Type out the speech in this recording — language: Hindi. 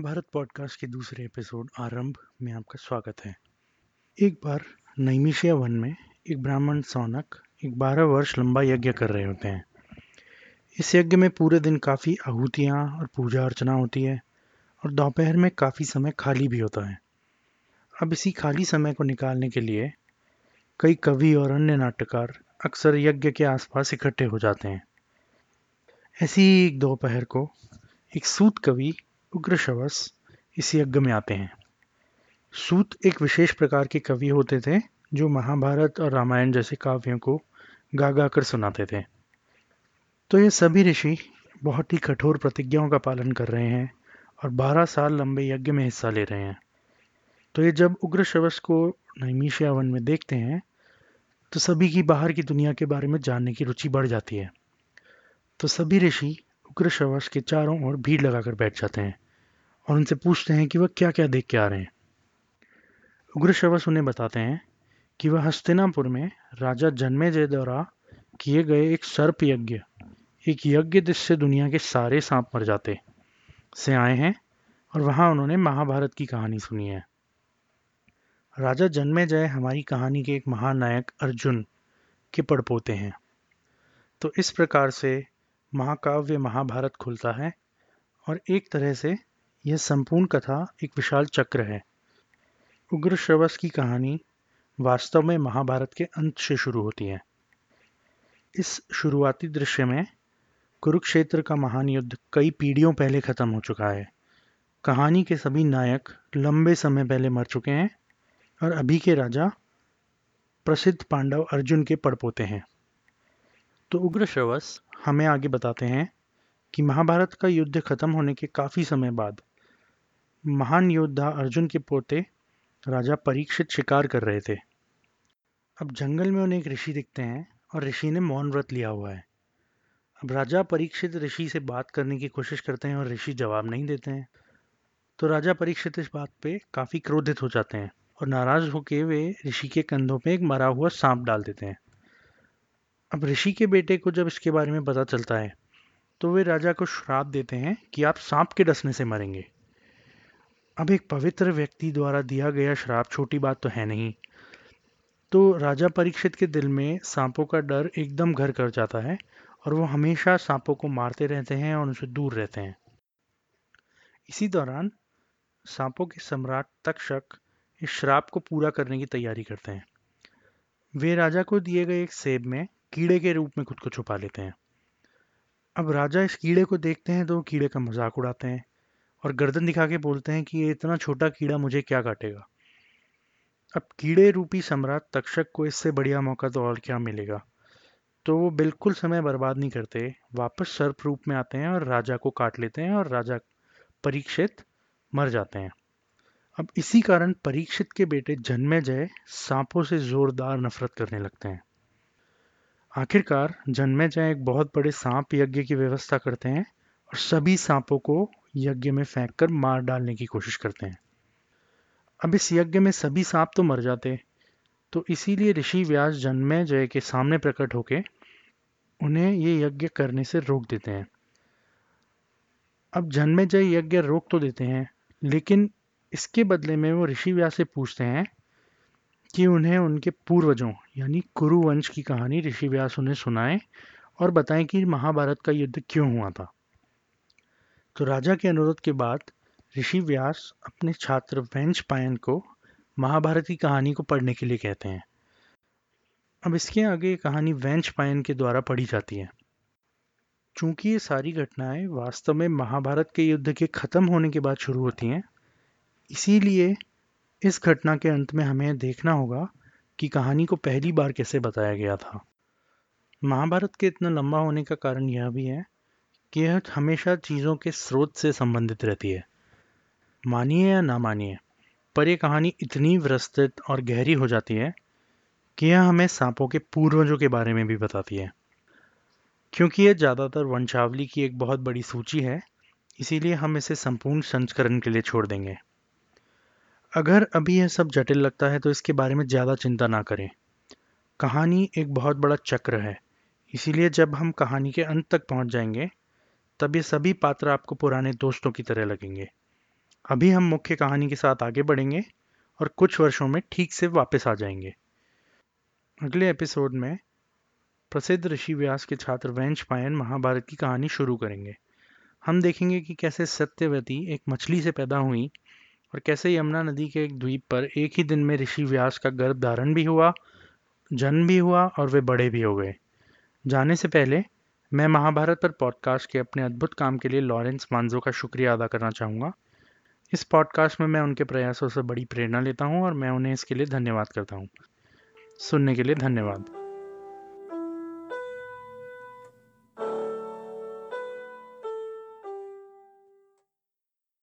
महाभारत पॉडकास्ट के दूसरे एपिसोड आरंभ में आपका स्वागत है। एक बार नैमिषिया वन में एक ब्राह्मण सौनक एक बारह वर्ष लंबा यज्ञ कर रहे होते हैं। इस यज्ञ में पूरे दिन काफ़ी आहुतियाँ और पूजा अर्चना होती है और दोपहर में काफ़ी समय खाली भी होता है। अब इसी खाली समय को निकालने के लिए कई कवि और अन्य नाट्यकार अक्सर यज्ञ के आसपास इकट्ठे हो जाते हैं। ऐसी एक दोपहर को एक सूत कवि उग्रशवस इस यज्ञ में आते हैं। सूत एक विशेष प्रकार के कवि होते थे, जो महाभारत और रामायण जैसे काव्यों को गा गा कर सुनाते थे। तो ये सभी ऋषि बहुत ही कठोर प्रतिज्ञाओं का पालन कर रहे हैं और 12 साल लंबे यज्ञ में हिस्सा ले रहे हैं। तो ये जब उग्र शवस को नैमिशिया वन में देखते हैं तो सभी की बाहर की दुनिया के बारे में जानने की रुचि बढ़ जाती है। तो सभी ऋषि उग्र शवस के चारों ओर भीड़ लगाकर बैठ जाते हैं और उनसे पूछते हैं कि वह क्या क्या देख के आ रहे हैं। उग्र शवस उन्हें बताते हैं कि वह हस्तिनापुर में राजा जन्मेजय द्वारा किए गए एक सर्प यज्ञ, एक यज्ञ जिससे दुनिया के सारे सांप मर जाते से आए हैं और वहाँ उन्होंने महाभारत की कहानी सुनी है। राजा जन्मेजय हमारी कहानी के एक महानायक अर्जुन के पड़पोते हैं। तो इस प्रकार से महाकाव्य महाभारत खुलता है और एक तरह से यह संपूर्ण कथा एक विशाल चक्र है। उग्र श्रवस की कहानी वास्तव में महाभारत के अंत से शुरू होती है। इस शुरुआती दृश्य में कुरुक्षेत्र का महान युद्ध कई पीढ़ियों पहले खत्म हो चुका है। कहानी के सभी नायक लंबे समय पहले मर चुके हैं और अभी के राजा प्रसिद्ध पांडव अर्जुन के पड़पोते हैं। तो उग्र श्रवस हमें आगे बताते हैं कि महाभारत का युद्ध खत्म होने के काफ़ी समय बाद महान योद्धा अर्जुन के पोते राजा परीक्षित शिकार कर रहे थे। अब जंगल में उन्हें एक ऋषि दिखते हैं और ऋषि ने मौन व्रत लिया हुआ है। अब राजा परीक्षित ऋषि से बात करने की कोशिश करते हैं और ऋषि जवाब नहीं देते हैं। तो राजा परीक्षित इस बात पे काफ़ी क्रोधित हो जाते हैं और नाराज़ होकर वे ऋषि के कंधों पे एक मरा हुआ सांप डाल देते हैं। अब ऋषि के बेटे को जब इसके बारे में पता चलता है तो वे राजा को श्राप देते हैं कि आप सांप के डसने से मरेंगे। अब एक पवित्र व्यक्ति द्वारा दिया गया श्राप छोटी बात तो है नहीं। तो राजा परीक्षित के दिल में सांपों का डर एकदम घर कर जाता है और वो हमेशा सांपों को मारते रहते हैं और उनसे दूर रहते हैं। इसी दौरान सांपों के सम्राट तक्षक इस श्राप को पूरा करने की तैयारी करते हैं। वे राजा को दिए गए एक सेब में कीड़े के रूप में खुद को छुपा लेते हैं। अब राजा इस कीड़े को देखते हैं तो कीड़े का मज़ाक उड़ाते हैं और गर्दन दिखा के बोलते हैं कि ये इतना छोटा कीड़ा मुझे क्या काटेगा? अब कीड़े रूपी सम्राट तक्षक को इससे बढ़िया मौका तो और क्या मिलेगा? तो वो बिल्कुल समय बर्बाद नहीं करते, वापस सर्प रूप में आते हैं और राजा को काट लेते हैं और राजा परीक्षित मर जाते हैं। अब इसी कारण परीक्षित के बेटे जन्मे जय सांपों से जोरदार नफरत करने लगते हैं। आखिरकार जन्मे जय एक बहुत बड़े सांप यज्ञ की व्यवस्था करते हैं और सभी सांपों को यज्ञ में फेंक कर मार डालने की कोशिश करते हैं। अब इस यज्ञ में सभी सांप तो मर जाते तो इसीलिए ऋषि व्यास जन्मे जय के सामने प्रकट होके उन्हें ये यज्ञ करने से रोक देते हैं। अब जन्मे जय यज्ञ रोक तो देते हैं, लेकिन इसके बदले में वो ऋषि व्यास से पूछते हैं कि उन्हें उनके पूर्वजों, यानी कुरु वंश की कहानी ऋषि व्यास उन्हें सुनाएँ और बताएँ कि महाभारत का युद्ध क्यों हुआ था। तो राजा के अनुरोध के बाद ऋषि व्यास अपने छात्र वेंच पायन को महाभारत की कहानी को पढ़ने के लिए कहते हैं। अब इसके आगे कहानी वेंच पायन के द्वारा पढ़ी जाती है। चूँकि ये सारी घटनाएँ वास्तव में महाभारत के युद्ध के खत्म होने के बाद शुरू होती हैं, इसीलिए इस घटना के अंत में हमें देखना होगा कि कहानी को पहली बार कैसे बताया गया था। महाभारत के इतना लंबा होने का कारण यह भी है कि यह हमेशा चीज़ों के स्रोत से संबंधित रहती है। मानिए या ना मानिए, पर यह कहानी इतनी विस्तृत और गहरी हो जाती है कि यह हमें सांपों के पूर्वजों के बारे में भी बताती है। क्योंकि यह ज़्यादातर वंशावली की एक बहुत बड़ी सूची है, इसीलिए हम इसे संपूर्ण संस्करण के लिए छोड़ देंगे। अगर अभी यह सब जटिल लगता है तो इसके बारे में ज़्यादा चिंता ना करें। कहानी एक बहुत बड़ा चक्र है। इसीलिए जब हम कहानी के अंत तक पहुँच जाएँगे, तब ये सभी पात्र आपको पुराने दोस्तों की तरह लगेंगे। अभी हम मुख्य कहानी के साथ आगे बढ़ेंगे और कुछ वर्षों में ठीक से वापस आ जाएँगे। अगले एपिसोड में प्रसिद्ध ऋषि व्यास के छात्र वंश पायन महाभारत की कहानी शुरू करेंगे। हम देखेंगे कि कैसे सत्यवती एक मछली से पैदा हुई और कैसे यमुना नदी के एक द्वीप पर एक ही दिन में ऋषि व्यास का गर्भ धारण भी हुआ, जन्म भी हुआ और वे बड़े भी हो गए। जाने से पहले मैं महाभारत पर पॉडकास्ट के अपने अद्भुत काम के लिए लॉरेंस मांजो का शुक्रिया अदा करना चाहूँगा। इस पॉडकास्ट में मैं उनके प्रयासों से बड़ी प्रेरणा लेता हूँ और मैं उन्हें इसके लिए धन्यवाद करता हूँ। सुनने के लिए धन्यवाद।